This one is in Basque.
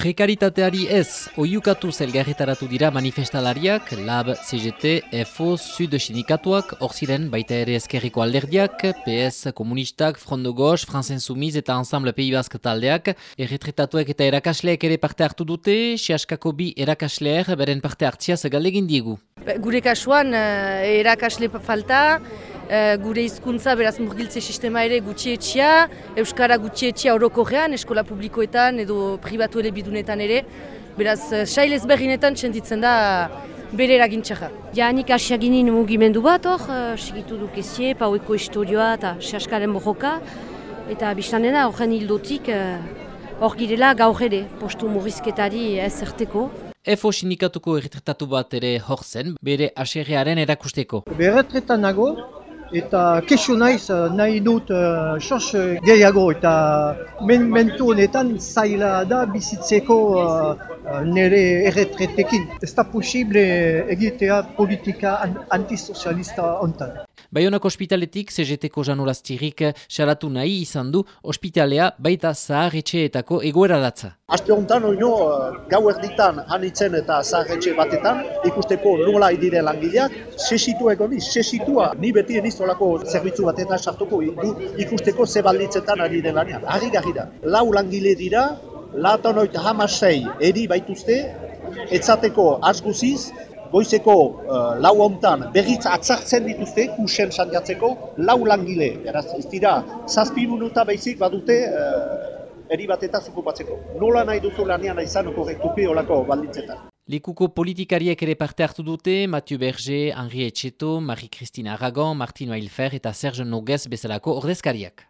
Prekaritateari ez, oiukatu zelgarretaratu dira manifestalariak, LAB, CGT, EFO, SUD sindikatuak, ziren baita ere ezkerriko alderdiak, PS, komunistak, Front de Gauche, Franzen Sumiz eta Ensemble Pei Bask taldeak, erretretatuak eta erakasleak ere parte hartu dute, sehaskako bi erakasleak beren parte hartziaz galdegin diegu. Gure kasuan, eh, erakasle falta, Eh, gure hizkuntza beraz murgiltze sistema ere gutxietxia, Euskara gutxietxia orokorrean, eskola publikoetan edo pribatu ere bidunetan ere, beraz uh, sailez berrinetan txentitzen da bere eragintxarra. Ja, nik asiaginin mugimendu bat hor, uh, segitu dukezie, paueko historioa eta sehaskaren bojoka, eta biztan dena horren hildotik hor girela gaur ere, postu murrizketari ez zerteko. EFO sindikatuko erretretatu bat ere hor zen, bere aserrearen erakusteko. Berretretan nago, eta kesu naiz eh, nahi dut uh, sos gehiago eta men mentu honetan zaila da bizitzeko uh, nire erretretekin. Ez da posible egitea politika antisozialista ontan. Baionako ospitaletik CGT-ko janolaztirik salatu nahi izan du ospitalea baita zaharretxeetako egoera datza. Aste honetan, oino, gau erditan anitzen eta zaharretxe batetan, ikusteko nola idire langileak, sesitu egoni, sesitua, ni beti enizolako zerbitzu batetan sartuko ikusteko ze balditzetan ari den lanean. Arri da, lau langile dira, latan oita hamasei eri baituzte, etzateko asguziz, goizeko uh, lau hontan berriz atzartzen dituzte, kusen sandiatzeko, lau langile. Eraz, ez dira, zazpi minuta behizik badute uh, eri bat eta zukupatzeko. Nola nahi duzu lanean izan korrektupi olako balditzetan. Likuko politikariek ere parte hartu dute, Mathieu Berger, Henri Etxeto, Marie-Christine Aragon, Martino Ailfer eta Serge Noguez bezalako ordezkariak.